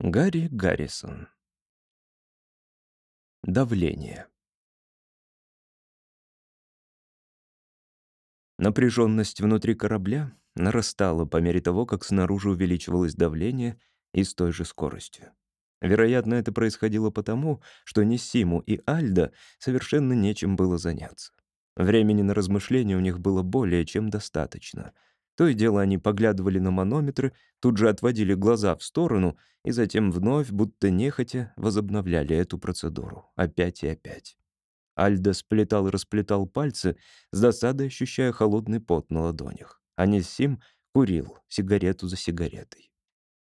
Гарри Гаррисон. Давление. Напряженность внутри корабля нарастала по мере того, как снаружи увеличивалось давление и с той же скоростью. Вероятно, это происходило потому, что Нессиму и Альда совершенно нечем было заняться. Времени на размышления у них было более чем достаточно — то и дело они поглядывали на манометры, тут же отводили глаза в сторону и затем вновь, будто нехотя, возобновляли эту процедуру. Опять и опять. Альда сплетал и расплетал пальцы, с досадой ощущая холодный пот на ладонях. А Нессим курил сигарету за сигаретой.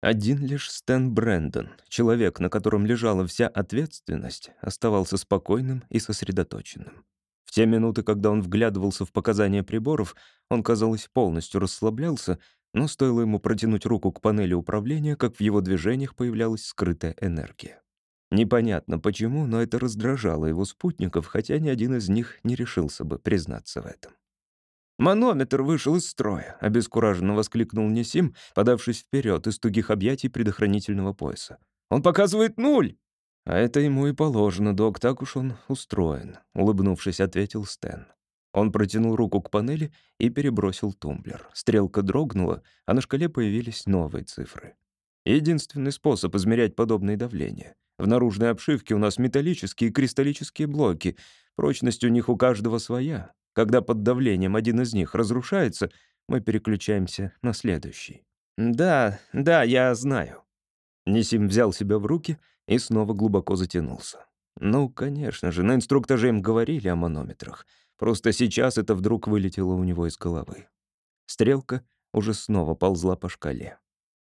Один лишь Стэн Брэндон, человек, на котором лежала вся ответственность, оставался спокойным и сосредоточенным те минуты, когда он вглядывался в показания приборов, он, казалось, полностью расслаблялся, но стоило ему протянуть руку к панели управления, как в его движениях появлялась скрытая энергия. Непонятно почему, но это раздражало его спутников, хотя ни один из них не решился бы признаться в этом. «Манометр вышел из строя», — обескураженно воскликнул Несим, подавшись вперед из тугих объятий предохранительного пояса. «Он показывает нуль!» «А это ему и положено, док, так уж он устроен», — улыбнувшись, ответил Стэн. Он протянул руку к панели и перебросил тумблер. Стрелка дрогнула, а на шкале появились новые цифры. Единственный способ измерять подобные давления. В наружной обшивке у нас металлические и кристаллические блоки. Прочность у них у каждого своя. Когда под давлением один из них разрушается, мы переключаемся на следующий. «Да, да, я знаю». Нисим взял себя в руки — и снова глубоко затянулся. Ну, конечно же, на инструктаже им говорили о манометрах. Просто сейчас это вдруг вылетело у него из головы. Стрелка уже снова ползла по шкале.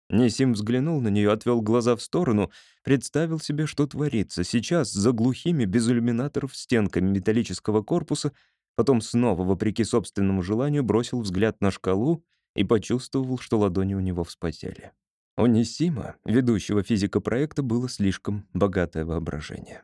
Несим взглянул на нее, отвел глаза в сторону, представил себе, что творится сейчас за глухими, без иллюминаторов, стенками металлического корпуса, потом снова, вопреки собственному желанию, бросил взгляд на шкалу и почувствовал, что ладони у него вспотели. У Нисима, ведущего физика проекта, было слишком богатое воображение.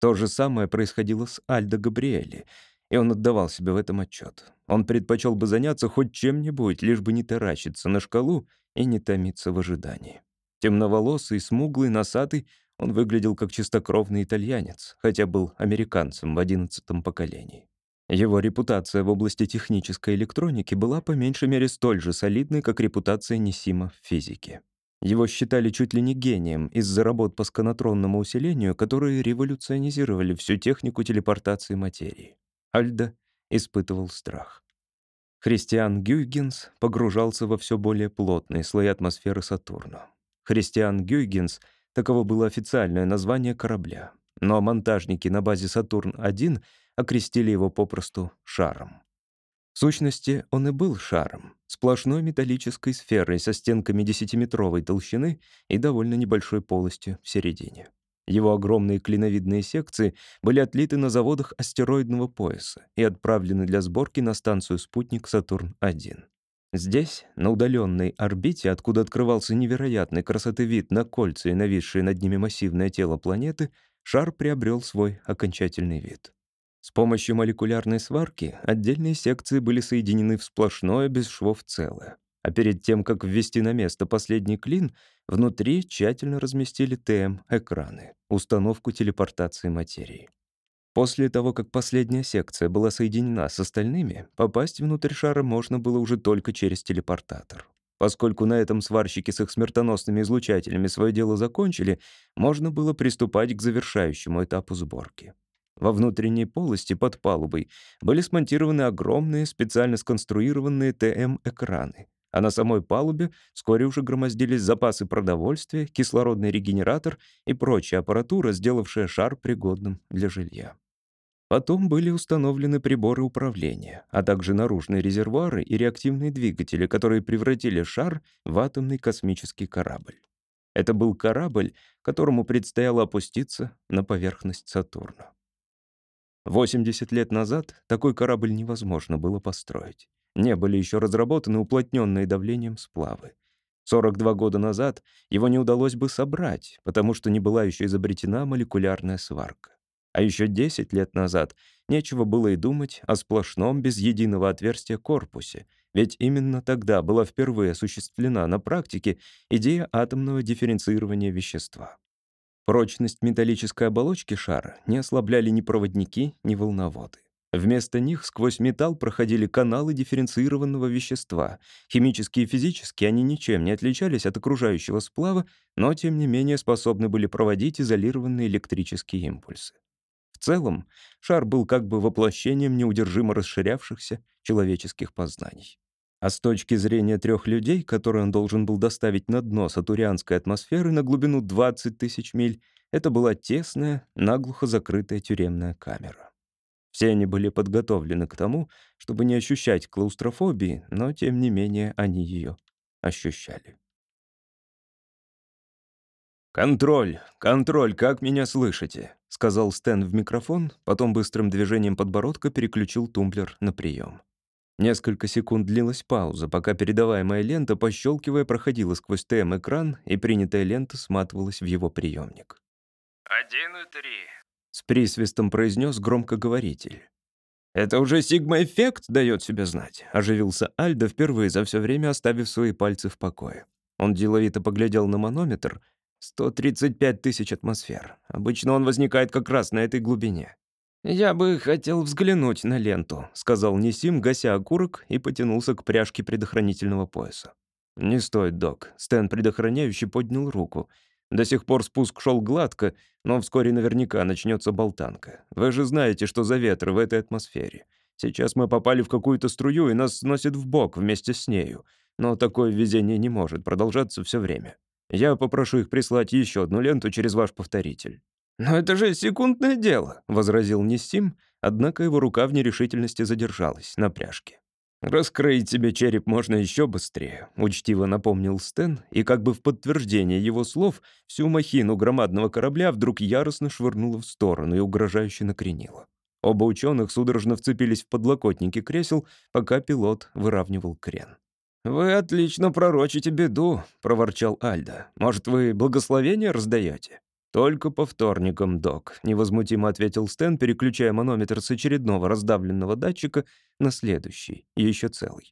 То же самое происходило с Альдо Габриэли, и он отдавал себе в этом отчет. Он предпочел бы заняться хоть чем-нибудь, лишь бы не таращиться на шкалу и не томиться в ожидании. Темноволосый, смуглый, носатый, он выглядел как чистокровный итальянец, хотя был американцем в одиннадцатом поколении. Его репутация в области технической электроники была по меньшей мере столь же солидной, как репутация Несима в физике. Его считали чуть ли не гением из-за работ по сканотронному усилению, которые революционизировали всю технику телепортации материи. Альда испытывал страх. Христиан Гюйгенс погружался во все более плотные слои атмосферы Сатурна. Христиан Гюйгенс — таково было официальное название корабля. Но монтажники на базе «Сатурн-1» окрестили его попросту «шаром». В сущности, он и был шаром, сплошной металлической сферой со стенками десятиметровой толщины и довольно небольшой полостью в середине. Его огромные клиновидные секции были отлиты на заводах астероидного пояса и отправлены для сборки на станцию «Спутник Сатурн-1». Здесь, на удаленной орбите, откуда открывался невероятной красоты вид на кольца и нависшее над ними массивное тело планеты, шар приобрел свой окончательный вид. С помощью молекулярной сварки отдельные секции были соединены в сплошное без швов целое. А перед тем, как ввести на место последний клин, внутри тщательно разместили ТМ-экраны, установку телепортации материи. После того, как последняя секция была соединена с остальными, попасть внутрь шара можно было уже только через телепортатор. Поскольку на этом сварщики с их смертоносными излучателями свое дело закончили, можно было приступать к завершающему этапу сборки. Во внутренней полости под палубой были смонтированы огромные специально сконструированные ТМ-экраны, а на самой палубе вскоре уже громоздились запасы продовольствия, кислородный регенератор и прочая аппаратура, сделавшая шар пригодным для жилья. Потом были установлены приборы управления, а также наружные резервуары и реактивные двигатели, которые превратили шар в атомный космический корабль. Это был корабль, которому предстояло опуститься на поверхность Сатурна. 80 лет назад такой корабль невозможно было построить. Не были еще разработаны уплотненные давлением сплавы. 42 года назад его не удалось бы собрать, потому что не была еще изобретена молекулярная сварка. А еще 10 лет назад нечего было и думать о сплошном без единого отверстия корпусе, ведь именно тогда была впервые осуществлена на практике идея атомного дифференцирования вещества. Прочность металлической оболочки шара не ослабляли ни проводники, ни волноводы. Вместо них сквозь металл проходили каналы дифференцированного вещества. Химически и физически они ничем не отличались от окружающего сплава, но тем не менее способны были проводить изолированные электрические импульсы. В целом, шар был как бы воплощением неудержимо расширявшихся человеческих познаний. А с точки зрения трех людей, которые он должен был доставить на дно сатурианской атмосферы на глубину 20 тысяч миль, это была тесная, наглухо закрытая тюремная камера. Все они были подготовлены к тому, чтобы не ощущать клаустрофобии, но, тем не менее, они ее ощущали. «Контроль! Контроль! Как меня слышите?» — сказал Стэн в микрофон, потом быстрым движением подбородка переключил тумблер на прием. Несколько секунд длилась пауза, пока передаваемая лента, пощелкивая, проходила сквозь ТМ-экран, и принятая лента сматывалась в его приемник. «Один и три», с присвистом произнес громкоговоритель. «Это уже сигма-эффект дает себя знать», — оживился Альдо впервые за все время, оставив свои пальцы в покое. Он деловито поглядел на манометр. 135 тысяч атмосфер. Обычно он возникает как раз на этой глубине. «Я бы хотел взглянуть на ленту», — сказал Несим, гася окурок, и потянулся к пряжке предохранительного пояса. «Не стоит, док». Стэн предохраняющий поднял руку. До сих пор спуск шел гладко, но вскоре наверняка начнется болтанка. Вы же знаете, что за ветры в этой атмосфере. Сейчас мы попали в какую-то струю, и нас сносит в бок вместе с нею. Но такое везение не может продолжаться все время. Я попрошу их прислать еще одну ленту через ваш повторитель». «Но это же секундное дело», — возразил Нестим, однако его рука в нерешительности задержалась на пряжке. «Раскроить себе череп можно еще быстрее», — учтиво напомнил Стэн, и как бы в подтверждение его слов всю махину громадного корабля вдруг яростно швырнуло в сторону и угрожающе накренило. Оба ученых судорожно вцепились в подлокотники кресел, пока пилот выравнивал крен. «Вы отлично пророчите беду», — проворчал Альда. «Может, вы благословение раздаете?» «Только по вторникам, док», — невозмутимо ответил Стэн, переключая манометр с очередного раздавленного датчика на следующий, еще целый.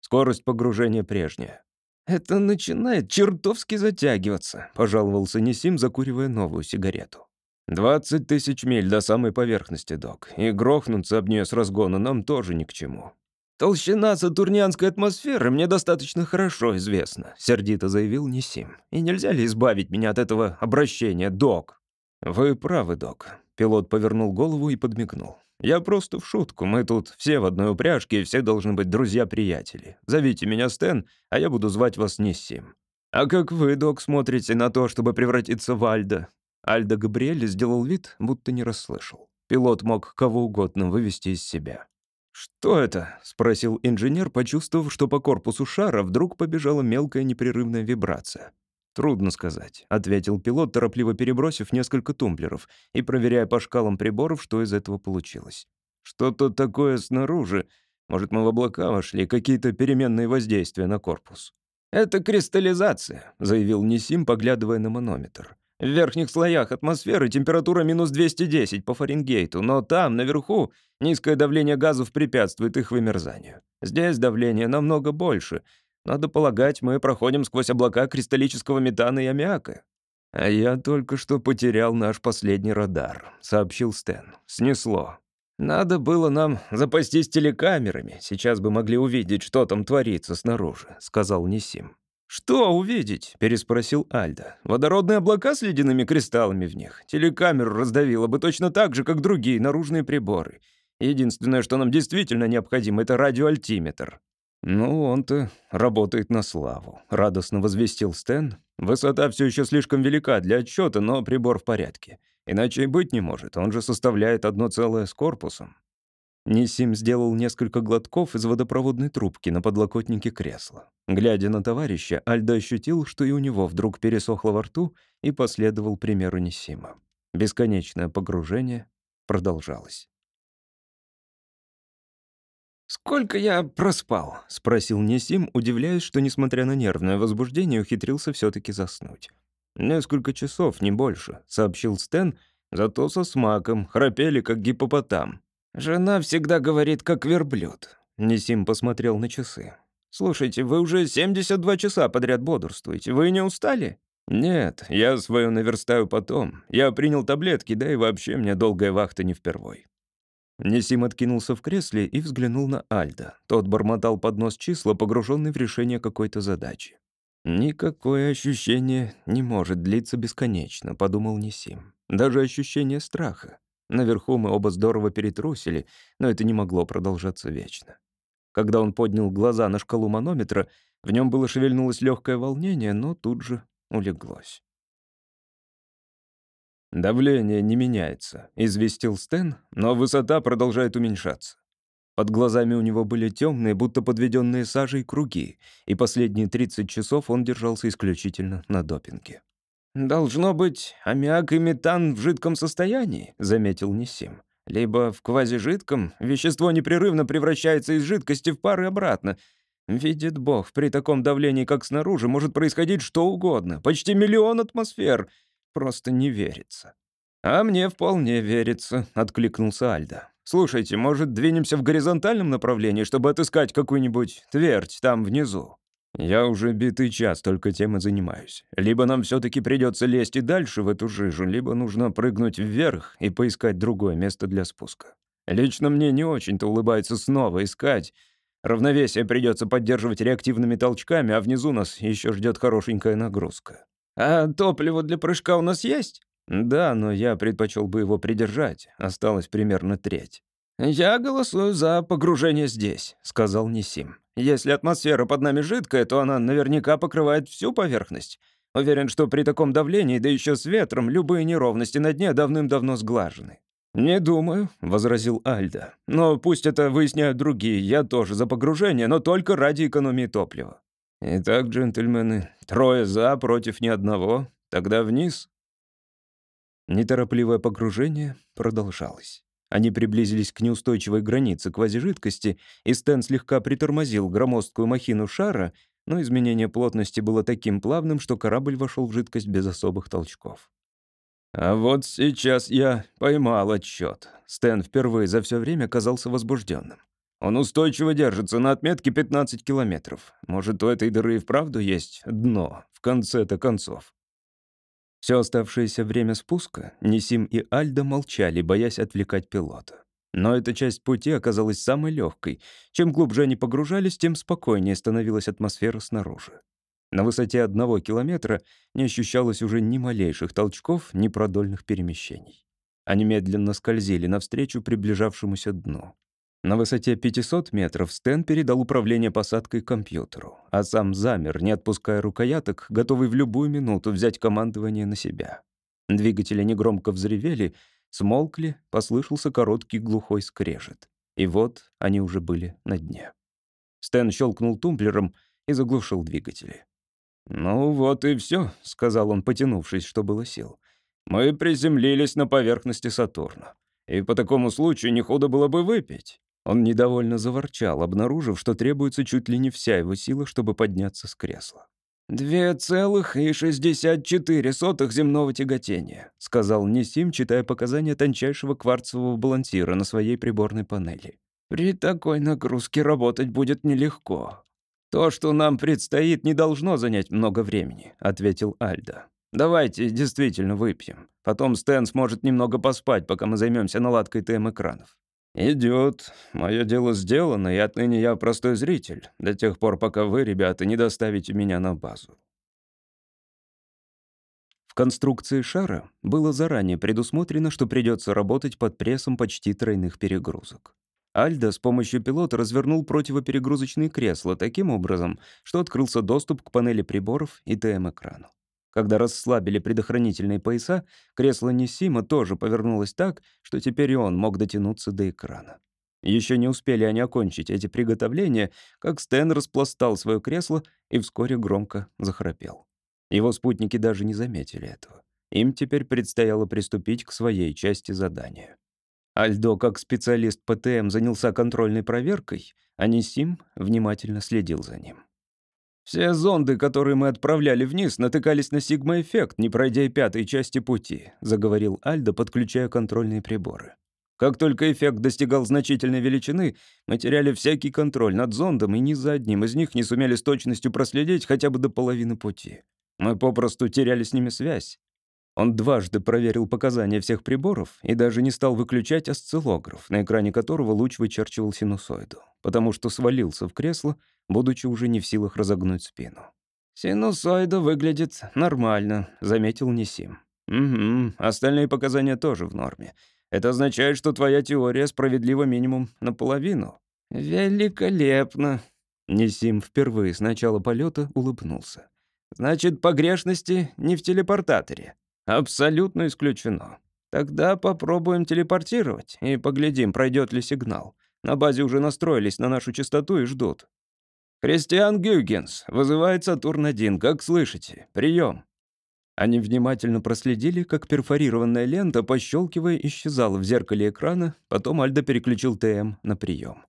Скорость погружения прежняя. «Это начинает чертовски затягиваться», — пожаловался Несим, закуривая новую сигарету. «Двадцать тысяч миль до самой поверхности, док, и грохнуться об нее с разгона нам тоже ни к чему». «Толщина сатурнианской атмосферы мне достаточно хорошо известна», — сердито заявил Несим. «И нельзя ли избавить меня от этого обращения, док?» «Вы правы, док». Пилот повернул голову и подмигнул. «Я просто в шутку. Мы тут все в одной упряжке, и все должны быть друзья-приятели. Зовите меня Стэн, а я буду звать вас Несим. А как вы, док, смотрите на то, чтобы превратиться в Альда?» Альда Габриэль сделал вид, будто не расслышал. Пилот мог кого угодно вывести из себя. «Что это?» — спросил инженер, почувствовав, что по корпусу шара вдруг побежала мелкая непрерывная вибрация. «Трудно сказать», — ответил пилот, торопливо перебросив несколько тумблеров и проверяя по шкалам приборов, что из этого получилось. «Что-то такое снаружи. Может, мы в облака вошли, какие-то переменные воздействия на корпус». «Это кристаллизация», — заявил Несим, поглядывая на манометр. В верхних слоях атмосферы температура минус 210 по Фаренгейту, но там, наверху, низкое давление газов препятствует их вымерзанию. Здесь давление намного больше. Надо полагать, мы проходим сквозь облака кристаллического метана и аммиака. «А я только что потерял наш последний радар», — сообщил Стэн. «Снесло. Надо было нам запастись телекамерами. Сейчас бы могли увидеть, что там творится снаружи», — сказал Несим. «Что увидеть?» — переспросил Альда. «Водородные облака с ледяными кристаллами в них. Телекамеру раздавило бы точно так же, как другие наружные приборы. Единственное, что нам действительно необходимо, это радиоальтиметр». «Ну, он-то работает на славу», — радостно возвестил Стэн. «Высота все еще слишком велика для отчета, но прибор в порядке. Иначе и быть не может, он же составляет одно целое с корпусом». Нисим сделал несколько глотков из водопроводной трубки на подлокотнике кресла. Глядя на товарища, Альдо ощутил, что и у него вдруг пересохло во рту и последовал примеру Нисима. Бесконечное погружение продолжалось. «Сколько я проспал?» — спросил Несим, удивляясь, что, несмотря на нервное возбуждение, ухитрился все таки заснуть. «Несколько часов, не больше», — сообщил Стэн, зато со смаком, храпели, как гипопотам. «Жена всегда говорит, как верблюд». Несим посмотрел на часы. «Слушайте, вы уже 72 часа подряд бодрствуете. Вы не устали?» «Нет, я свое наверстаю потом. Я принял таблетки, да и вообще мне долгая вахта не впервой». Несим откинулся в кресле и взглянул на Альда. Тот бормотал под нос числа, погруженный в решение какой-то задачи. «Никакое ощущение не может длиться бесконечно», — подумал Несим. «Даже ощущение страха. Наверху мы оба здорово перетрусили, но это не могло продолжаться вечно». Когда он поднял глаза на шкалу манометра, в нем было шевельнулось легкое волнение, но тут же улеглось. «Давление не меняется», — известил Стэн, но высота продолжает уменьшаться. Под глазами у него были темные, будто подведенные сажей круги, и последние 30 часов он держался исключительно на допинге. «Должно быть, аммиак и метан в жидком состоянии», — заметил Несим. «Либо в квазижидком вещество непрерывно превращается из жидкости в пар и обратно. Видит Бог, при таком давлении, как снаружи, может происходить что угодно. Почти миллион атмосфер. Просто не верится». «А мне вполне верится», — откликнулся Альда. «Слушайте, может, двинемся в горизонтальном направлении, чтобы отыскать какую-нибудь твердь там внизу?» «Я уже битый час только тем и занимаюсь. Либо нам все-таки придется лезть и дальше в эту жижу, либо нужно прыгнуть вверх и поискать другое место для спуска. Лично мне не очень-то улыбается снова искать. Равновесие придется поддерживать реактивными толчками, а внизу нас еще ждет хорошенькая нагрузка». «А топливо для прыжка у нас есть?» «Да, но я предпочел бы его придержать. Осталось примерно треть». «Я голосую за погружение здесь», — сказал Несим. «Если атмосфера под нами жидкая, то она наверняка покрывает всю поверхность. Уверен, что при таком давлении, да еще с ветром, любые неровности на дне давным-давно сглажены». «Не думаю», — возразил Альда. «Но пусть это выясняют другие. Я тоже за погружение, но только ради экономии топлива». «Итак, джентльмены, трое за против ни одного. Тогда вниз». Неторопливое погружение продолжалось. Они приблизились к неустойчивой границе квазижидкости, и Стэн слегка притормозил громоздкую махину шара, но изменение плотности было таким плавным, что корабль вошел в жидкость без особых толчков. «А вот сейчас я поймал отчет. Стэн впервые за все время казался возбужденным. Он устойчиво держится на отметке 15 километров. Может, у этой дыры и вправду есть дно, в конце-то концов. Все оставшееся время спуска Несим и Альда молчали, боясь отвлекать пилота. Но эта часть пути оказалась самой легкой. Чем глубже они погружались, тем спокойнее становилась атмосфера снаружи. На высоте одного километра не ощущалось уже ни малейших толчков, ни продольных перемещений. Они медленно скользили навстречу приближавшемуся дну. На высоте 500 метров Стэн передал управление посадкой компьютеру, а сам замер, не отпуская рукояток, готовый в любую минуту взять командование на себя. Двигатели негромко взревели, смолкли, послышался короткий глухой скрежет. И вот они уже были на дне. Стэн щелкнул тумблером и заглушил двигатели. «Ну вот и все, сказал он, потянувшись, что было сил. «Мы приземлились на поверхности Сатурна. И по такому случаю не худо было бы выпить». Он недовольно заворчал, обнаружив, что требуется чуть ли не вся его сила, чтобы подняться с кресла. «Две целых и шестьдесят четыре сотых земного тяготения», сказал Несим, читая показания тончайшего кварцевого балансира на своей приборной панели. «При такой нагрузке работать будет нелегко». «То, что нам предстоит, не должно занять много времени», — ответил Альда. «Давайте действительно выпьем. Потом Стэн сможет немного поспать, пока мы займемся наладкой ТМ-экранов». «Идет. Мое дело сделано, и отныне я простой зритель, до тех пор, пока вы, ребята, не доставите меня на базу». В конструкции шара было заранее предусмотрено, что придется работать под прессом почти тройных перегрузок. Альда с помощью пилота развернул противоперегрузочные кресла таким образом, что открылся доступ к панели приборов и ТМ-экрану. Когда расслабили предохранительные пояса, кресло Несима тоже повернулось так, что теперь и он мог дотянуться до экрана. Еще не успели они окончить эти приготовления, как Стэн распластал свое кресло и вскоре громко захрапел. Его спутники даже не заметили этого. Им теперь предстояло приступить к своей части задания. Альдо, как специалист ПТМ, занялся контрольной проверкой, а Несим внимательно следил за ним. Все зонды, которые мы отправляли вниз, натыкались на сигма-эффект, не пройдя и пятой части пути», — заговорил Альдо, подключая контрольные приборы. Как только эффект достигал значительной величины, мы теряли всякий контроль над зондом и ни за одним из них не сумели с точностью проследить хотя бы до половины пути. Мы попросту теряли с ними связь. Он дважды проверил показания всех приборов и даже не стал выключать осциллограф, на экране которого луч вычерчивал синусоиду, потому что свалился в кресло, будучи уже не в силах разогнуть спину. «Синусоида выглядит нормально», — заметил Несим. «Угу, остальные показания тоже в норме. Это означает, что твоя теория справедлива минимум наполовину». «Великолепно!» Несим впервые с начала полета улыбнулся. «Значит, погрешности не в телепортаторе?» «Абсолютно исключено. Тогда попробуем телепортировать и поглядим, пройдет ли сигнал. На базе уже настроились на нашу частоту и ждут». «Кристиан Гюгенс, вызывает Сатурн-1, как слышите? Прием!» Они внимательно проследили, как перфорированная лента, пощелкивая, исчезала в зеркале экрана, потом Альдо переключил ТМ на прием.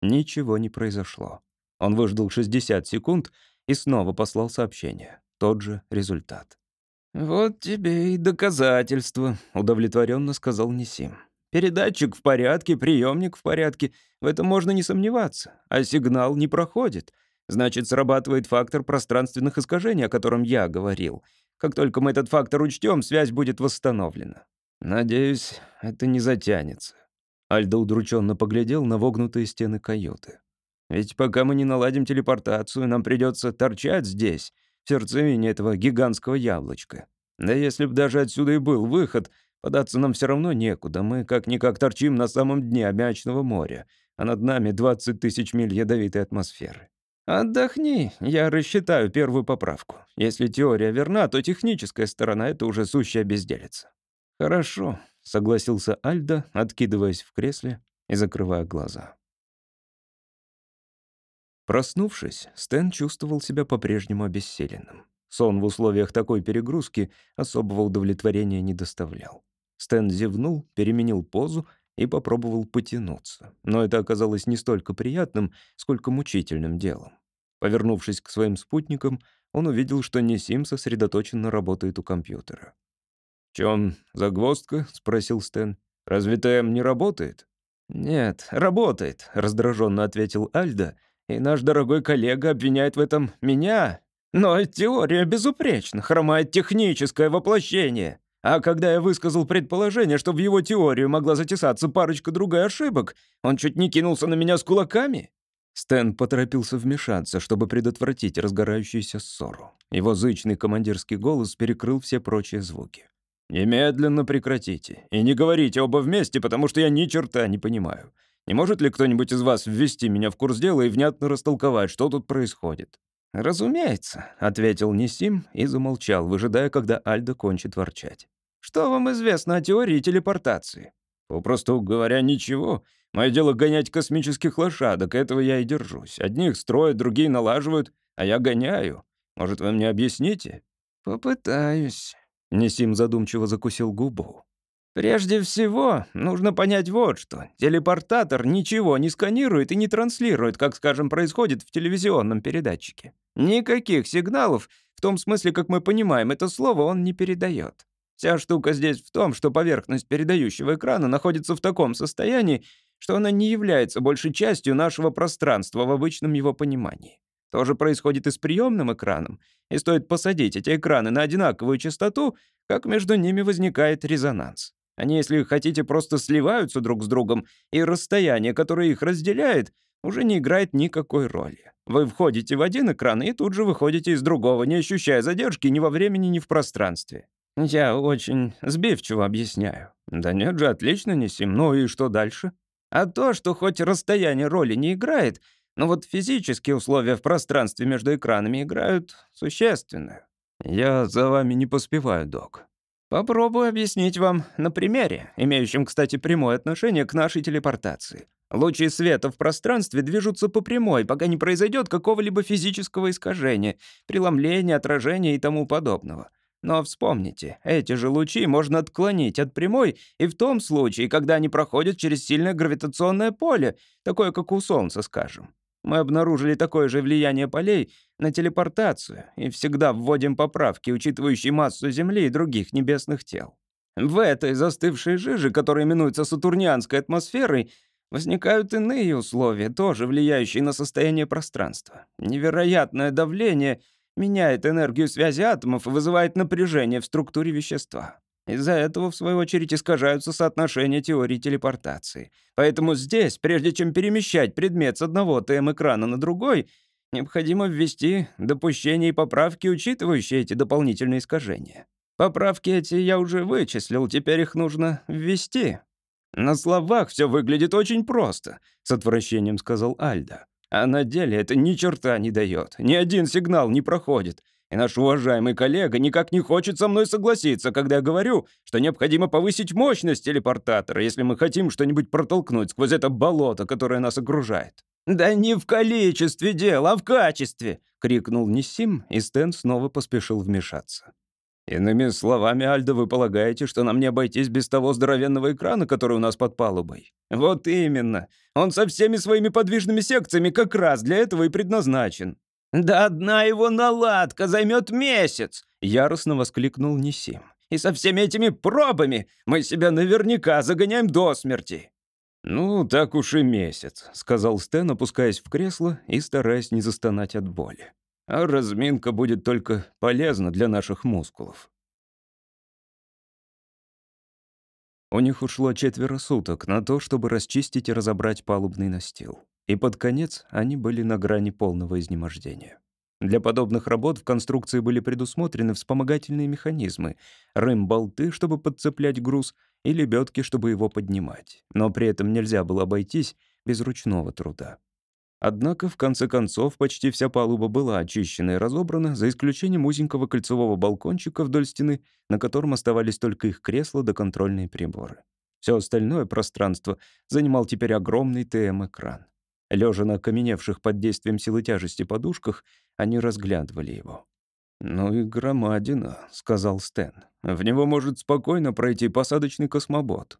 Ничего не произошло. Он выждал 60 секунд и снова послал сообщение. Тот же результат. «Вот тебе и доказательство», — удовлетворенно сказал Несим. «Передатчик в порядке, приемник в порядке. В этом можно не сомневаться. А сигнал не проходит. Значит, срабатывает фактор пространственных искажений, о котором я говорил. Как только мы этот фактор учтем, связь будет восстановлена. Надеюсь, это не затянется. Альдо удрученно поглядел на вогнутые стены каюты. Ведь пока мы не наладим телепортацию, нам придется торчать здесь, в сердцевине этого гигантского яблочка. Да если б даже отсюда и был выход, податься нам все равно некуда. Мы как-никак торчим на самом дне Амячного моря, а над нами 20 тысяч миль ядовитой атмосферы. «Отдохни, я рассчитаю первую поправку. Если теория верна, то техническая сторона — это уже сущая безделица». «Хорошо», — согласился Альда, откидываясь в кресле и закрывая глаза. Проснувшись, Стэн чувствовал себя по-прежнему обессиленным. Сон в условиях такой перегрузки особого удовлетворения не доставлял. Стэн зевнул, переменил позу и попробовал потянуться. Но это оказалось не столько приятным, сколько мучительным делом. Повернувшись к своим спутникам, он увидел, что Несим сосредоточенно работает у компьютера. «В чем загвоздка?» — спросил Стэн. «Разве ТМ не работает?» «Нет, работает», — раздраженно ответил Альда. «И наш дорогой коллега обвиняет в этом меня. Но теория безупречна, хромает техническое воплощение. А когда я высказал предположение, что в его теорию могла затесаться парочка другая ошибок, он чуть не кинулся на меня с кулаками. Стэн поторопился вмешаться, чтобы предотвратить разгорающуюся ссору. Его зычный командирский голос перекрыл все прочие звуки. «Немедленно прекратите. И не говорите оба вместе, потому что я ни черта не понимаю. Не может ли кто-нибудь из вас ввести меня в курс дела и внятно растолковать, что тут происходит?» «Разумеется», — ответил Несим и замолчал, выжидая, когда Альдо кончит ворчать. «Что вам известно о теории телепортации?» «Попросту говоря, ничего. Мое дело гонять космических лошадок, этого я и держусь. Одних строят, другие налаживают, а я гоняю. Может, вы мне объясните?» «Попытаюсь». Несим задумчиво закусил губу. Прежде всего, нужно понять вот что. Телепортатор ничего не сканирует и не транслирует, как, скажем, происходит в телевизионном передатчике. Никаких сигналов, в том смысле, как мы понимаем это слово, он не передает. Вся штука здесь в том, что поверхность передающего экрана находится в таком состоянии, что она не является большей частью нашего пространства в обычном его понимании. То же происходит и с приемным экраном, и стоит посадить эти экраны на одинаковую частоту, как между ними возникает резонанс. Они, если хотите, просто сливаются друг с другом, и расстояние, которое их разделяет, уже не играет никакой роли. Вы входите в один экран и тут же выходите из другого, не ощущая задержки ни во времени, ни в пространстве. Я очень сбивчиво объясняю. Да нет же, отлично, Несим. Ну и что дальше? А то, что хоть расстояние роли не играет, но вот физические условия в пространстве между экранами играют существенную. Я за вами не поспеваю, док. Попробую объяснить вам на примере, имеющем, кстати, прямое отношение к нашей телепортации. Лучи света в пространстве движутся по прямой, пока не произойдет какого-либо физического искажения, преломления, отражения и тому подобного. Но вспомните, эти же лучи можно отклонить от прямой и в том случае, когда они проходят через сильное гравитационное поле, такое как у Солнца, скажем. Мы обнаружили такое же влияние полей на телепортацию и всегда вводим поправки, учитывающие массу Земли и других небесных тел. В этой застывшей жиже, которая именуется сатурнианской атмосферой, возникают иные условия, тоже влияющие на состояние пространства. Невероятное давление меняет энергию связи атомов и вызывает напряжение в структуре вещества. Из-за этого, в свою очередь, искажаются соотношения теории телепортации. Поэтому здесь, прежде чем перемещать предмет с одного ТМ-экрана на другой, необходимо ввести допущения и поправки, учитывающие эти дополнительные искажения. Поправки эти я уже вычислил, теперь их нужно ввести. На словах все выглядит очень просто, с отвращением сказал Альда. А на деле это ни черта не дает, ни один сигнал не проходит. И наш уважаемый коллега никак не хочет со мной согласиться, когда я говорю, что необходимо повысить мощность телепортатора, если мы хотим что-нибудь протолкнуть сквозь это болото, которое нас окружает. «Да не в количестве дел, а в качестве!» — крикнул Нисим, и Стэн снова поспешил вмешаться. «Иными словами, Альдо, вы полагаете, что нам не обойтись без того здоровенного экрана, который у нас под палубой?» «Вот именно. Он со всеми своими подвижными секциями как раз для этого и предназначен. «Да одна его наладка займет месяц!» — яростно воскликнул Нисим. «И со всеми этими пробами мы себя наверняка загоняем до смерти!» «Ну, так уж и месяц», — сказал Стэн, опускаясь в кресло и стараясь не застонать от боли. «А разминка будет только полезна для наших мускулов». У них ушло четверо суток на то, чтобы расчистить и разобрать палубный настил и под конец они были на грани полного изнемождения. Для подобных работ в конструкции были предусмотрены вспомогательные механизмы, рэм-болты, чтобы подцеплять груз, и лебедки, чтобы его поднимать. Но при этом нельзя было обойтись без ручного труда. Однако, в конце концов, почти вся палуба была очищена и разобрана, за исключением узенького кольцевого балкончика вдоль стены, на котором оставались только их кресла да контрольные приборы. Все остальное пространство занимал теперь огромный ТМ-экран. Лежа на окаменевших под действием силы тяжести подушках, они разглядывали его. «Ну и громадина», — сказал Стэн. «В него может спокойно пройти посадочный космобот».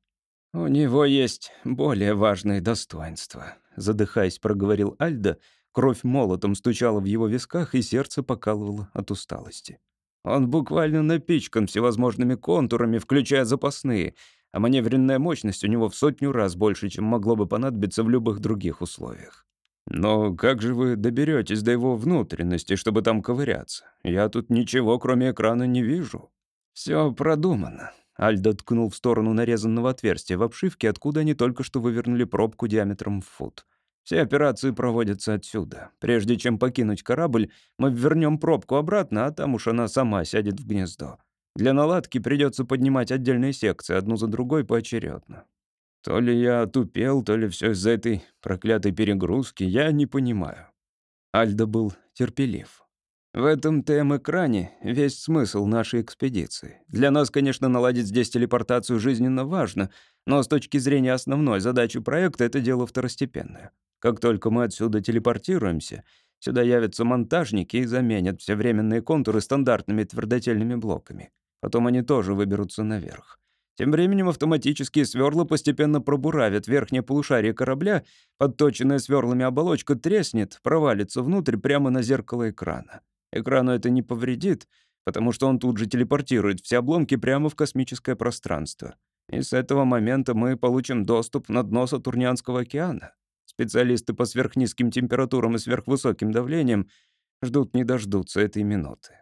«У него есть более важные достоинства», — задыхаясь, проговорил Альда. Кровь молотом стучала в его висках, и сердце покалывало от усталости. «Он буквально напичкан всевозможными контурами, включая запасные, а маневренная мощность у него в сотню раз больше, чем могло бы понадобиться в любых других условиях. Но как же вы доберетесь до его внутренности, чтобы там ковыряться? Я тут ничего, кроме экрана, не вижу. Все продумано. Альдо ткнул в сторону нарезанного отверстия в обшивке, откуда они только что вывернули пробку диаметром в фут. Все операции проводятся отсюда. Прежде чем покинуть корабль, мы вернем пробку обратно, а там уж она сама сядет в гнездо. Для наладки придется поднимать отдельные секции, одну за другой поочередно. То ли я отупел, то ли все из-за этой проклятой перегрузки, я не понимаю. Альдо был терпелив. В этом ТМ-экране весь смысл нашей экспедиции. Для нас, конечно, наладить здесь телепортацию жизненно важно, но с точки зрения основной задачи проекта это дело второстепенное. Как только мы отсюда телепортируемся, сюда явятся монтажники и заменят все временные контуры стандартными твердотельными блоками. Потом они тоже выберутся наверх. Тем временем автоматические сверла постепенно пробуравят верхнее полушарие корабля, подточенная сверлами оболочка треснет, провалится внутрь прямо на зеркало экрана. Экрану это не повредит, потому что он тут же телепортирует все обломки прямо в космическое пространство. И с этого момента мы получим доступ на дно Сатурнианского океана. Специалисты по сверхнизким температурам и сверхвысоким давлением ждут не дождутся этой минуты.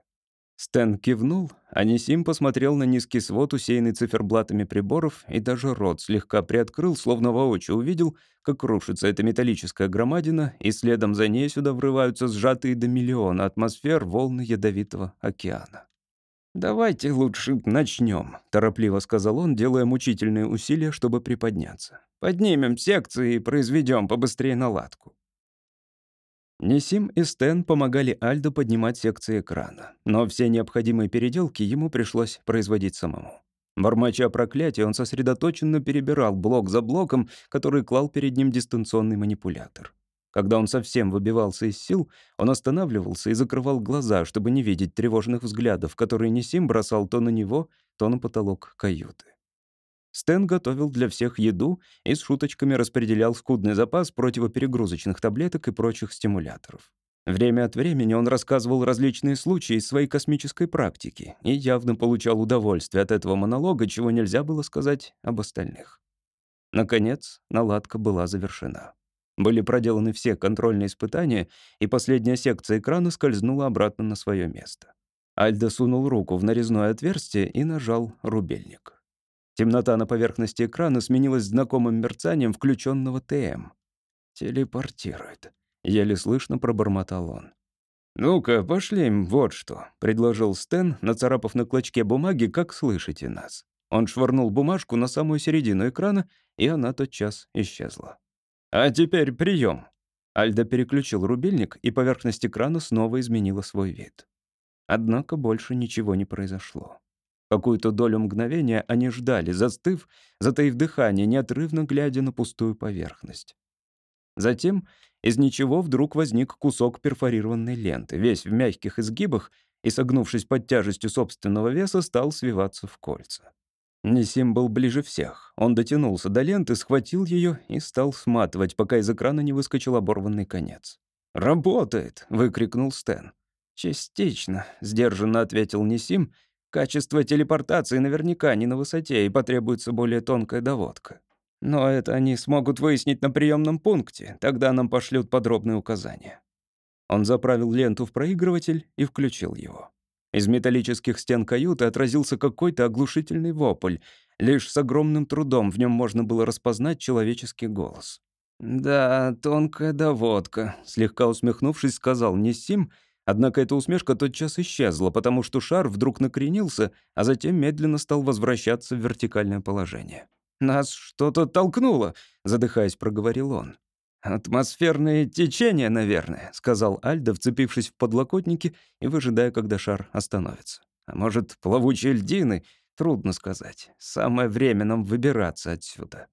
Стэн кивнул, а Несим посмотрел на низкий свод, усеянный циферблатами приборов, и даже рот слегка приоткрыл, словно воочию увидел, как рушится эта металлическая громадина, и следом за ней сюда врываются сжатые до миллиона атмосфер волны ядовитого океана. «Давайте лучше начнем», — торопливо сказал он, делая мучительные усилия, чтобы приподняться. «Поднимем секции и произведем побыстрее наладку». Несим и Стэн помогали Альдо поднимать секции экрана, но все необходимые переделки ему пришлось производить самому. Бормоча проклятия, он сосредоточенно перебирал блок за блоком, который клал перед ним дистанционный манипулятор. Когда он совсем выбивался из сил, он останавливался и закрывал глаза, чтобы не видеть тревожных взглядов, которые Несим бросал то на него, то на потолок каюты. Стэн готовил для всех еду и с шуточками распределял скудный запас противоперегрузочных таблеток и прочих стимуляторов. Время от времени он рассказывал различные случаи из своей космической практики и явно получал удовольствие от этого монолога, чего нельзя было сказать об остальных. Наконец, наладка была завершена. Были проделаны все контрольные испытания, и последняя секция экрана скользнула обратно на свое место. Альдо сунул руку в нарезное отверстие и нажал рубильник. Темнота на поверхности экрана сменилась знакомым мерцанием включенного ТМ. «Телепортирует», — еле слышно пробормотал он. «Ну-ка, пошли им вот что», — предложил Стэн, нацарапав на клочке бумаги, как слышите нас. Он швырнул бумажку на самую середину экрана, и она тотчас исчезла. «А теперь прием. Альда переключил рубильник, и поверхность экрана снова изменила свой вид. Однако больше ничего не произошло. Какую-то долю мгновения они ждали, застыв, затаив дыхание, неотрывно глядя на пустую поверхность. Затем из ничего вдруг возник кусок перфорированной ленты, весь в мягких изгибах, и, согнувшись под тяжестью собственного веса, стал свиваться в кольца. Несим был ближе всех. Он дотянулся до ленты, схватил ее и стал сматывать, пока из экрана не выскочил оборванный конец. «Работает!» — выкрикнул Стэн. «Частично», — сдержанно ответил Несим. «Качество телепортации наверняка не на высоте, и потребуется более тонкая доводка. Но это они смогут выяснить на приемном пункте, тогда нам пошлют подробные указания». Он заправил ленту в проигрыватель и включил его. Из металлических стен каюты отразился какой-то оглушительный вопль. Лишь с огромным трудом в нем можно было распознать человеческий голос. «Да, тонкая доводка», — слегка усмехнувшись, сказал Несим, однако эта усмешка тотчас исчезла, потому что шар вдруг накренился, а затем медленно стал возвращаться в вертикальное положение. «Нас что-то толкнуло», — задыхаясь, проговорил он. «Атмосферные течения, наверное», — сказал Альда, вцепившись в подлокотники и выжидая, когда шар остановится. «А может, плавучие льдины? Трудно сказать. Самое время нам выбираться отсюда».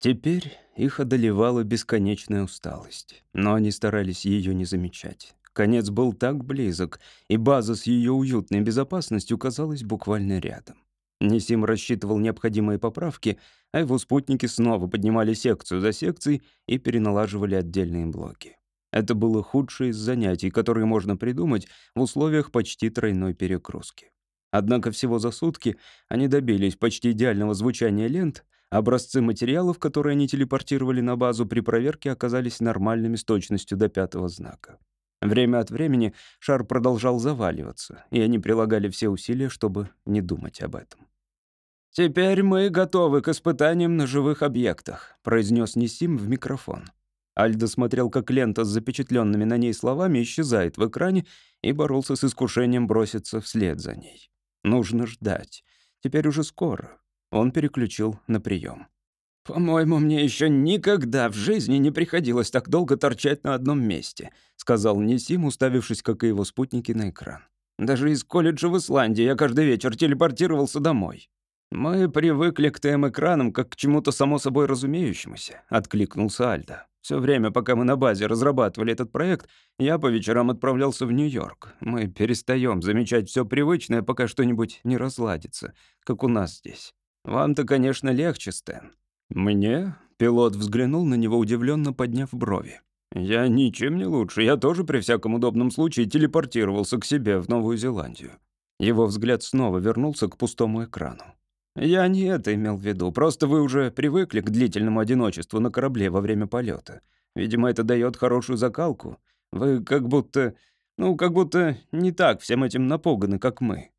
Теперь их одолевала бесконечная усталость, но они старались ее не замечать. Конец был так близок, и база с ее уютной безопасностью казалась буквально рядом. Несим рассчитывал необходимые поправки, а его спутники снова поднимали секцию за секцией и переналаживали отдельные блоки. Это было худшее из занятий, которые можно придумать в условиях почти тройной перегрузки. Однако всего за сутки они добились почти идеального звучания лент, образцы материалов, которые они телепортировали на базу при проверке, оказались нормальными с точностью до пятого знака. Время от времени шар продолжал заваливаться, и они прилагали все усилия, чтобы не думать об этом. «Теперь мы готовы к испытаниям на живых объектах», — произнес Несим в микрофон. Альдо смотрел, как лента с запечатленными на ней словами исчезает в экране и боролся с искушением броситься вслед за ней. Нужно ждать. Теперь уже скоро. Он переключил на прием. «По-моему, мне еще никогда в жизни не приходилось так долго торчать на одном месте», сказал Несим, уставившись, как и его спутники, на экран. «Даже из колледжа в Исландии я каждый вечер телепортировался домой». «Мы привыкли к ТМ-экранам как к чему-то само собой разумеющемуся», — откликнулся Альда. Все время, пока мы на базе разрабатывали этот проект, я по вечерам отправлялся в Нью-Йорк. Мы перестаем замечать все привычное, пока что-нибудь не разладится, как у нас здесь. Вам-то, конечно, легче, Стэн. Мне? Пилот взглянул на него удивленно, подняв брови. Я ничем не лучше. Я тоже при всяком удобном случае телепортировался к себе в Новую Зеландию. Его взгляд снова вернулся к пустому экрану. «Я не это имел в виду. Просто вы уже привыкли к длительному одиночеству на корабле во время полета. Видимо, это дает хорошую закалку. Вы как будто... Ну, как будто не так всем этим напуганы, как мы».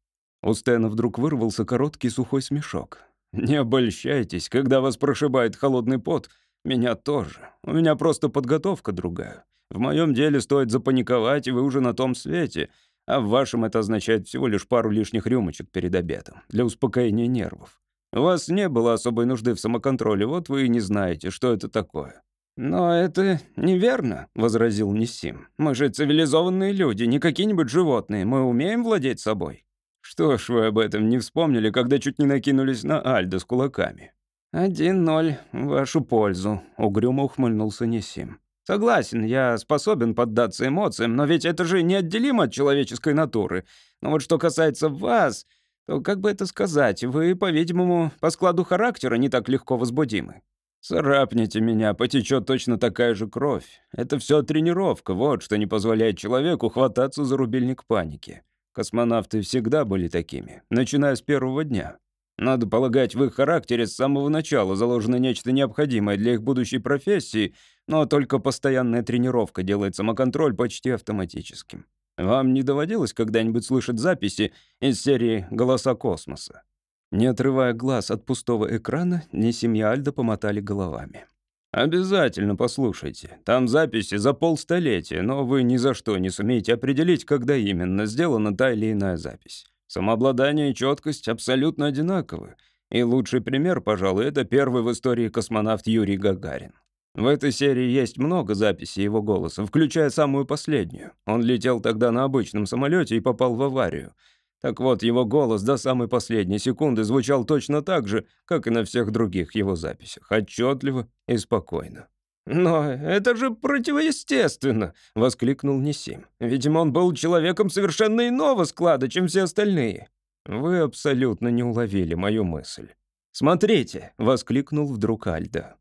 У Стэна вдруг вырвался короткий сухой смешок. «Не обольщайтесь, когда вас прошибает холодный пот. Меня тоже. У меня просто подготовка другая. В моем деле стоит запаниковать, и вы уже на том свете а в вашем это означает всего лишь пару лишних рюмочек перед обедом, для успокоения нервов. У вас не было особой нужды в самоконтроле, вот вы и не знаете, что это такое». «Но это неверно», — возразил Нисим. «Мы же цивилизованные люди, не какие-нибудь животные. Мы умеем владеть собой». «Что ж вы об этом не вспомнили, когда чуть не накинулись на Альда с кулаками?» «Один ноль в вашу пользу», — угрюмо ухмыльнулся Нисим. Согласен, я способен поддаться эмоциям, но ведь это же неотделимо от человеческой натуры. Но вот что касается вас, то, как бы это сказать, вы, по-видимому, по складу характера не так легко возбудимы. Царапните меня, потечет точно такая же кровь. Это все тренировка, вот что не позволяет человеку хвататься за рубильник паники. Космонавты всегда были такими, начиная с первого дня. Надо полагать, в их характере с самого начала заложено нечто необходимое для их будущей профессии, но только постоянная тренировка делает самоконтроль почти автоматическим. Вам не доводилось когда-нибудь слышать записи из серии «Голоса космоса»? Не отрывая глаз от пустого экрана, ни семья Альда помотали головами. «Обязательно послушайте. Там записи за полстолетия, но вы ни за что не сумеете определить, когда именно сделана та или иная запись. Самообладание и четкость абсолютно одинаковы. И лучший пример, пожалуй, это первый в истории космонавт Юрий Гагарин. В этой серии есть много записей его голоса, включая самую последнюю. Он летел тогда на обычном самолете и попал в аварию. Так вот, его голос до самой последней секунды звучал точно так же, как и на всех других его записях, отчетливо и спокойно. «Но это же противоестественно!» — воскликнул Несим. «Видимо, он был человеком совершенно иного склада, чем все остальные». «Вы абсолютно не уловили мою мысль». «Смотрите!» — воскликнул вдруг Альда.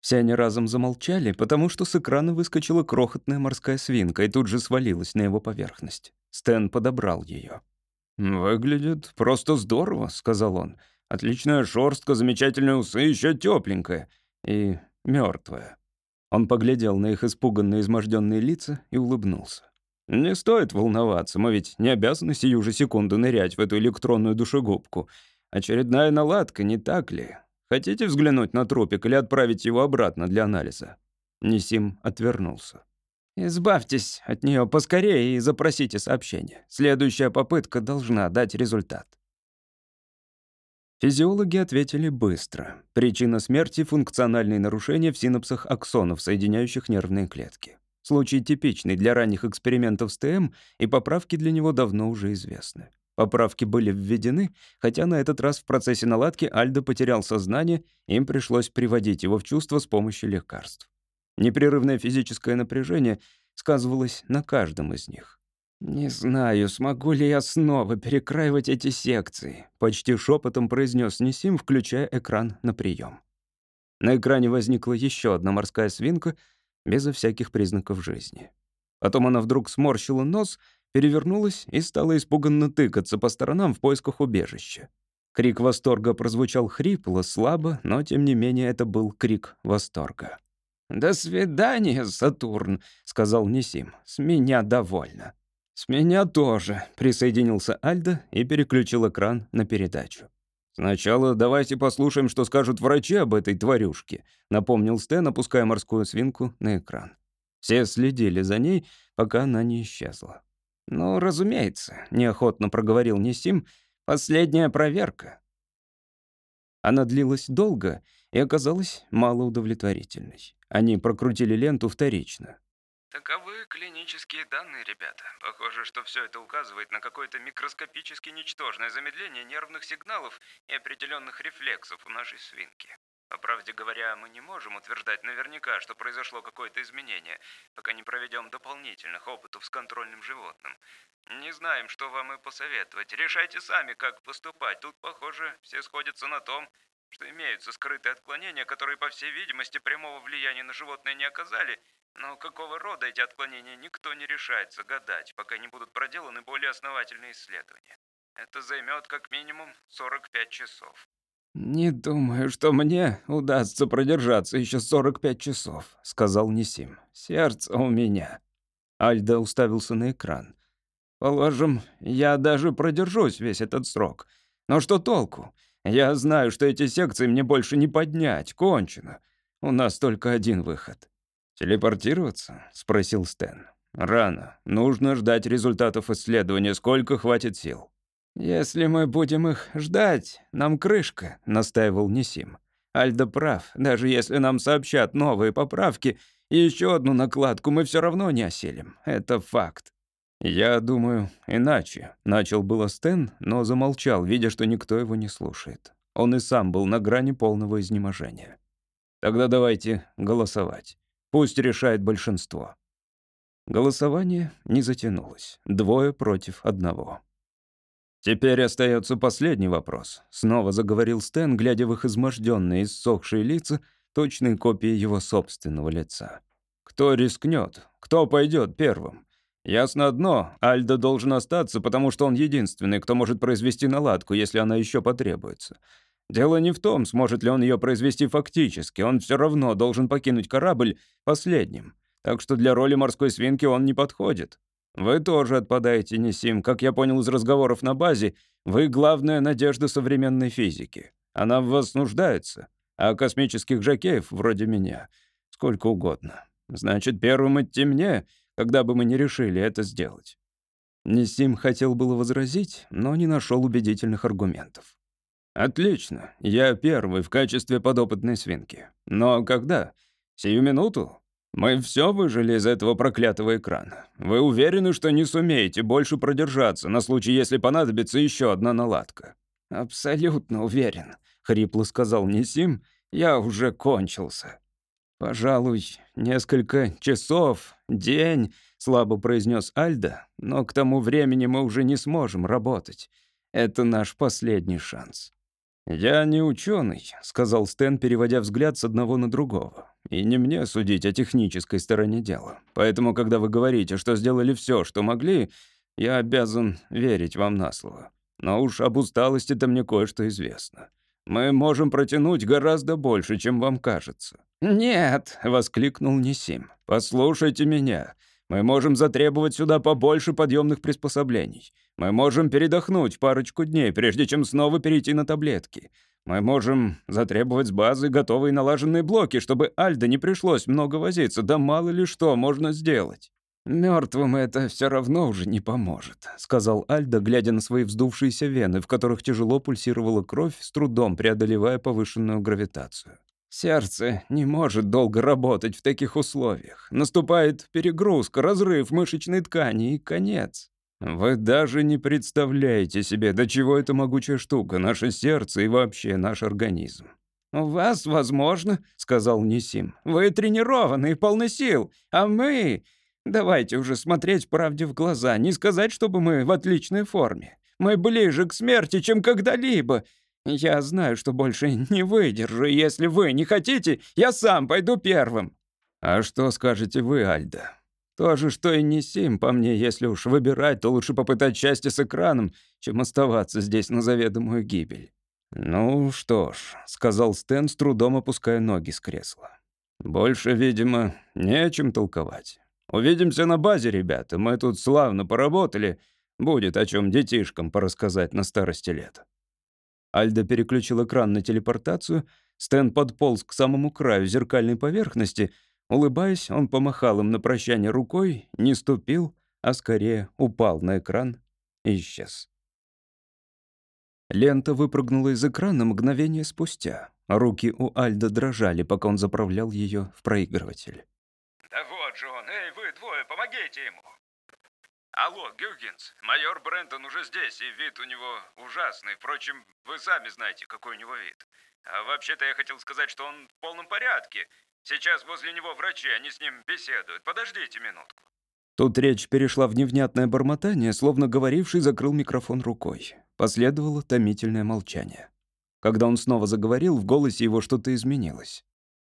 Все они разом замолчали, потому что с экрана выскочила крохотная морская свинка и тут же свалилась на его поверхность. Стэн подобрал ее. «Выглядит просто здорово», — сказал он. «Отличная шорстка, замечательные усы, еще тепленькая и мертвая». Он поглядел на их испуганные, изможденные лица и улыбнулся. «Не стоит волноваться, мы ведь не обязаны сию же секунду нырять в эту электронную душегубку. Очередная наладка, не так ли? Хотите взглянуть на трупик или отправить его обратно для анализа?» Нисим отвернулся. Избавьтесь от нее поскорее и запросите сообщение. Следующая попытка должна дать результат. Физиологи ответили быстро. Причина смерти — функциональные нарушения в синапсах аксонов, соединяющих нервные клетки. Случай типичный для ранних экспериментов с ТМ, и поправки для него давно уже известны. Поправки были введены, хотя на этот раз в процессе наладки Альдо потерял сознание, им пришлось приводить его в чувство с помощью лекарств. Непрерывное физическое напряжение сказывалось на каждом из них. «Не знаю, смогу ли я снова перекраивать эти секции», — почти шепотом произнес Несим, включая экран на прием. На экране возникла еще одна морская свинка безо всяких признаков жизни. Потом она вдруг сморщила нос, перевернулась и стала испуганно тыкаться по сторонам в поисках убежища. Крик восторга прозвучал хрипло, слабо, но тем не менее это был крик восторга. «До свидания, Сатурн», — сказал Несим. «С меня довольно». «С меня тоже», — присоединился Альда и переключил экран на передачу. «Сначала давайте послушаем, что скажут врачи об этой тварюшке», — напомнил Стэн, опуская морскую свинку на экран. Все следили за ней, пока она не исчезла. «Ну, разумеется», — неохотно проговорил Несим, — «последняя проверка». Она длилась долго и оказалась малоудовлетворительной. Они прокрутили ленту вторично. Таковы клинические данные, ребята. Похоже, что все это указывает на какое-то микроскопически ничтожное замедление нервных сигналов и определенных рефлексов у нашей свинки. По правде говоря, мы не можем утверждать наверняка, что произошло какое-то изменение, пока не проведем дополнительных опытов с контрольным животным. Не знаем, что вам и посоветовать. Решайте сами, как поступать. Тут, похоже, все сходятся на том, что имеются скрытые отклонения, которые, по всей видимости, прямого влияния на животное не оказали, но какого рода эти отклонения никто не решается гадать, пока не будут проделаны более основательные исследования. Это займет как минимум 45 часов. «Не думаю, что мне удастся продержаться еще 45 часов», — сказал Несим. «Сердце у меня». Альда уставился на экран. «Положим, я даже продержусь весь этот срок. Но что толку? Я знаю, что эти секции мне больше не поднять, кончено. У нас только один выход. «Телепортироваться?» — спросил Стэн. «Рано. Нужно ждать результатов исследования, сколько хватит сил». «Если мы будем их ждать, нам крышка», — настаивал Несим. «Альдо прав. Даже если нам сообщат новые поправки и еще одну накладку, мы все равно не осилим. Это факт». «Я думаю, иначе», — начал было Стэн, но замолчал, видя, что никто его не слушает. Он и сам был на грани полного изнеможения. «Тогда давайте голосовать. Пусть решает большинство». Голосование не затянулось. Двое против одного. «Теперь остается последний вопрос», — снова заговорил Стэн, глядя в их изможденные, иссохшие лица, точные копии его собственного лица. Кто рискнет? Кто пойдет первым? Ясно одно, Альдо должен остаться, потому что он единственный, кто может произвести наладку, если она еще потребуется. Дело не в том, сможет ли он ее произвести фактически, он все равно должен покинуть корабль последним. Так что для роли морской свинки он не подходит. Вы тоже отпадаете, Несим. Как я понял из разговоров на базе, вы главная надежда современной физики. Она в вас нуждается. А космических жакеев, вроде меня, сколько угодно. Значит, первым идти мне, когда бы мы не решили это сделать». Несим хотел было возразить, но не нашел убедительных аргументов. «Отлично. Я первый в качестве подопытной свинки. Но когда? Сию минуту? Мы все выжили из этого проклятого экрана. Вы уверены, что не сумеете больше продержаться на случай, если понадобится еще одна наладка?» «Абсолютно уверен», — хрипло сказал Несим. «Я уже кончился». «Пожалуй, несколько часов, день», — слабо произнес Альда, «но к тому времени мы уже не сможем работать. Это наш последний шанс». «Я не ученый», — сказал Стэн, переводя взгляд с одного на другого. «И не мне судить о технической стороне дела. Поэтому, когда вы говорите, что сделали все, что могли, я обязан верить вам на слово. Но уж об усталости-то мне кое-что известно. Мы можем протянуть гораздо больше, чем вам кажется». «Нет», — воскликнул Несим. «Послушайте меня. Мы можем затребовать сюда побольше подъемных приспособлений. Мы можем передохнуть парочку дней, прежде чем снова перейти на таблетки. Мы можем затребовать с базы готовые налаженные блоки, чтобы Альда не пришлось много возиться, да мало ли что можно сделать. «Мертвым это все равно уже не поможет», — сказал Альда, глядя на свои вздувшиеся вены, в которых тяжело пульсировала кровь, с трудом преодолевая повышенную гравитацию. Сердце не может долго работать в таких условиях. Наступает перегрузка, разрыв мышечной ткани и конец. Вы даже не представляете себе, до чего эта могучая штука, наше сердце и вообще наш организм. «У вас, возможно», — сказал Нисим. «Вы тренированы и полны сил, а мы... Давайте уже смотреть правде в глаза, не сказать, чтобы мы в отличной форме. Мы ближе к смерти, чем когда-либо, я знаю, что больше не выдержу. Если вы не хотите, я сам пойду первым». «А что скажете вы, Альда?» «То же, что и не Сим, по мне, если уж выбирать, то лучше попытать счастье с экраном, чем оставаться здесь на заведомую гибель». «Ну что ж», — сказал Стэн, с трудом опуская ноги с кресла. «Больше, видимо, не о чем толковать. Увидимся на базе, ребята. Мы тут славно поработали. Будет о чем детишкам порассказать на старости лет». Альда переключил экран на телепортацию, Стэн подполз к самому краю зеркальной поверхности. Улыбаясь, он помахал им на прощание рукой, не ступил, а скорее упал на экран и исчез. Лента выпрыгнула из экрана мгновение спустя. Руки у Альда дрожали, пока он заправлял ее в проигрыватель. «Да вот же он! Эй, вы двое, помогите ему!» «Алло, Гюггинс, майор Брентон уже здесь, и вид у него ужасный. Впрочем, вы сами знаете, какой у него вид. А вообще-то я хотел сказать, что он в полном порядке. Сейчас возле него врачи, они с ним беседуют. Подождите минутку». Тут речь перешла в невнятное бормотание, словно говоривший закрыл микрофон рукой. Последовало томительное молчание. Когда он снова заговорил, в голосе его что-то изменилось.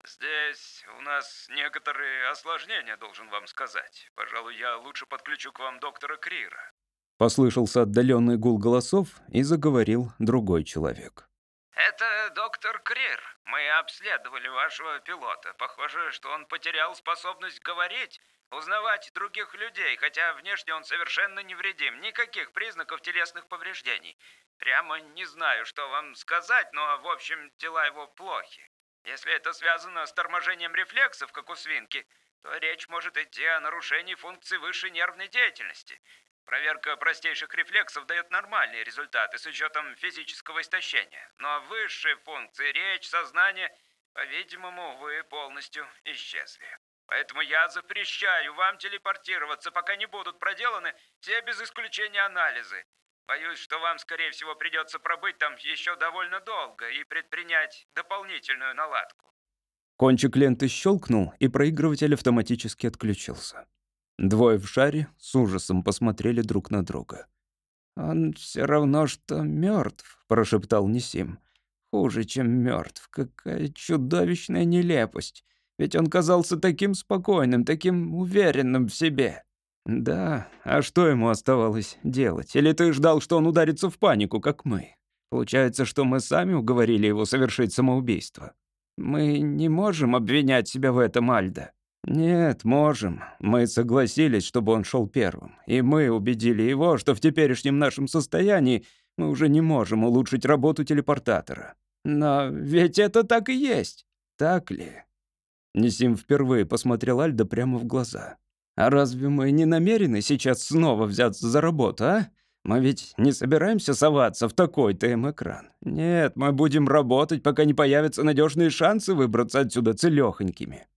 «Здесь нас некоторые осложнения, должен вам сказать. Пожалуй, я лучше подключу к вам доктора Крира». Послышался отдаленный гул голосов, и заговорил другой человек. «Это доктор Крир. Мы обследовали вашего пилота. Похоже, что он потерял способность говорить, узнавать других людей, хотя внешне он совершенно невредим. Никаких признаков телесных повреждений. Прямо не знаю, что вам сказать, но, в общем, дела его плохи. Если это связано с торможением рефлексов, как у свинки, то речь может идти о нарушении функций высшей нервной деятельности. Проверка простейших рефлексов дает нормальные результаты с учетом физического истощения. Но высшие функции, речь, сознание, по-видимому, вы полностью исчезли. Поэтому я запрещаю вам телепортироваться, пока не будут проделаны все без исключения анализы. Боюсь, что вам, скорее всего, придется пробыть там еще довольно долго и предпринять дополнительную наладку». Кончик ленты щелкнул, и проигрыватель автоматически отключился. Двое в шаре с ужасом посмотрели друг на друга. «Он все равно что мертв», — прошептал Несим. хуже, чем мертв. Какая чудовищная нелепость. Ведь он казался таким спокойным, таким уверенным в себе. Да, а что ему оставалось делать? Или ты ждал, что он ударится в панику, как мы? Получается, что мы сами уговорили его совершить самоубийство. Мы не можем обвинять себя в этом, Альда. Нет, можем. Мы согласились, чтобы он шел первым. И мы убедили его, что в теперешнем нашем состоянии мы уже не можем улучшить работу телепортатора. Но ведь это так и есть. Так ли? Несим впервые посмотрел Альда прямо в глаза. А разве мы не намерены сейчас снова взяться за работу, а? Мы ведь не собираемся соваться в такой-то экран. Нет, мы будем работать, пока не появятся надежные шансы выбраться отсюда целёхонькими».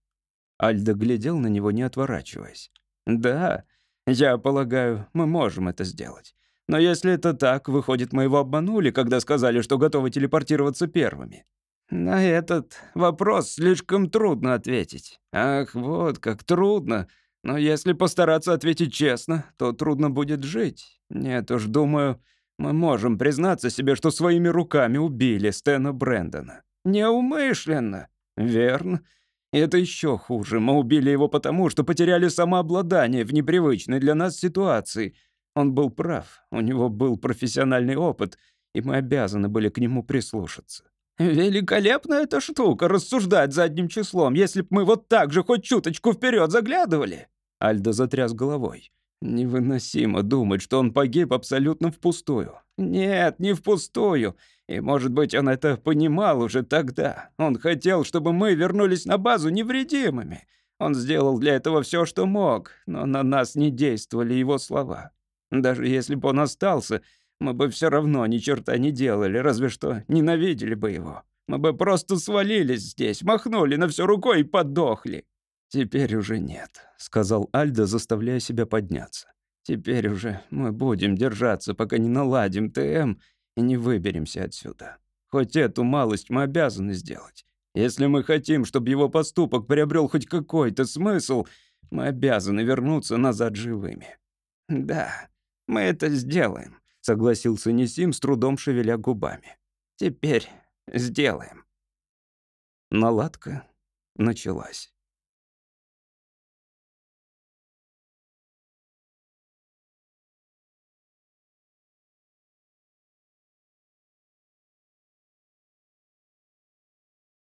Альда глядел на него, не отворачиваясь. «Да, я полагаю, мы можем это сделать. Но если это так, выходит, мы его обманули, когда сказали, что готовы телепортироваться первыми. На этот вопрос слишком трудно ответить. Ах, вот как трудно. Но если постараться ответить честно, то трудно будет жить. Нет уж, думаю, мы можем признаться себе, что своими руками убили Стэна Брэндона. Неумышленно. Верно. Это еще хуже. Мы убили его потому, что потеряли самообладание в непривычной для нас ситуации. Он был прав. У него был профессиональный опыт, и мы обязаны были к нему прислушаться. «Великолепная эта штука — рассуждать задним числом, если б мы вот так же хоть чуточку вперед заглядывали!» Альдо затряс головой. Невыносимо думать, что он погиб абсолютно впустую. Нет, не впустую. И, может быть, он это понимал уже тогда. Он хотел, чтобы мы вернулись на базу невредимыми. Он сделал для этого все, что мог, но на нас не действовали его слова. Даже если бы он остался, мы бы все равно ни черта не делали, разве что ненавидели бы его. Мы бы просто свалились здесь, махнули на все рукой и подохли. Теперь уже нет, сказал Альда, заставляя себя подняться. Теперь уже мы будем держаться, пока не наладим ТМ и не выберемся отсюда. Хоть эту малость мы обязаны сделать. Если мы хотим, чтобы его поступок приобрел хоть какой-то смысл, мы обязаны вернуться назад живыми. Да, мы это сделаем согласился Несим, с трудом шевеля губами. Теперь сделаем. Наладка началась.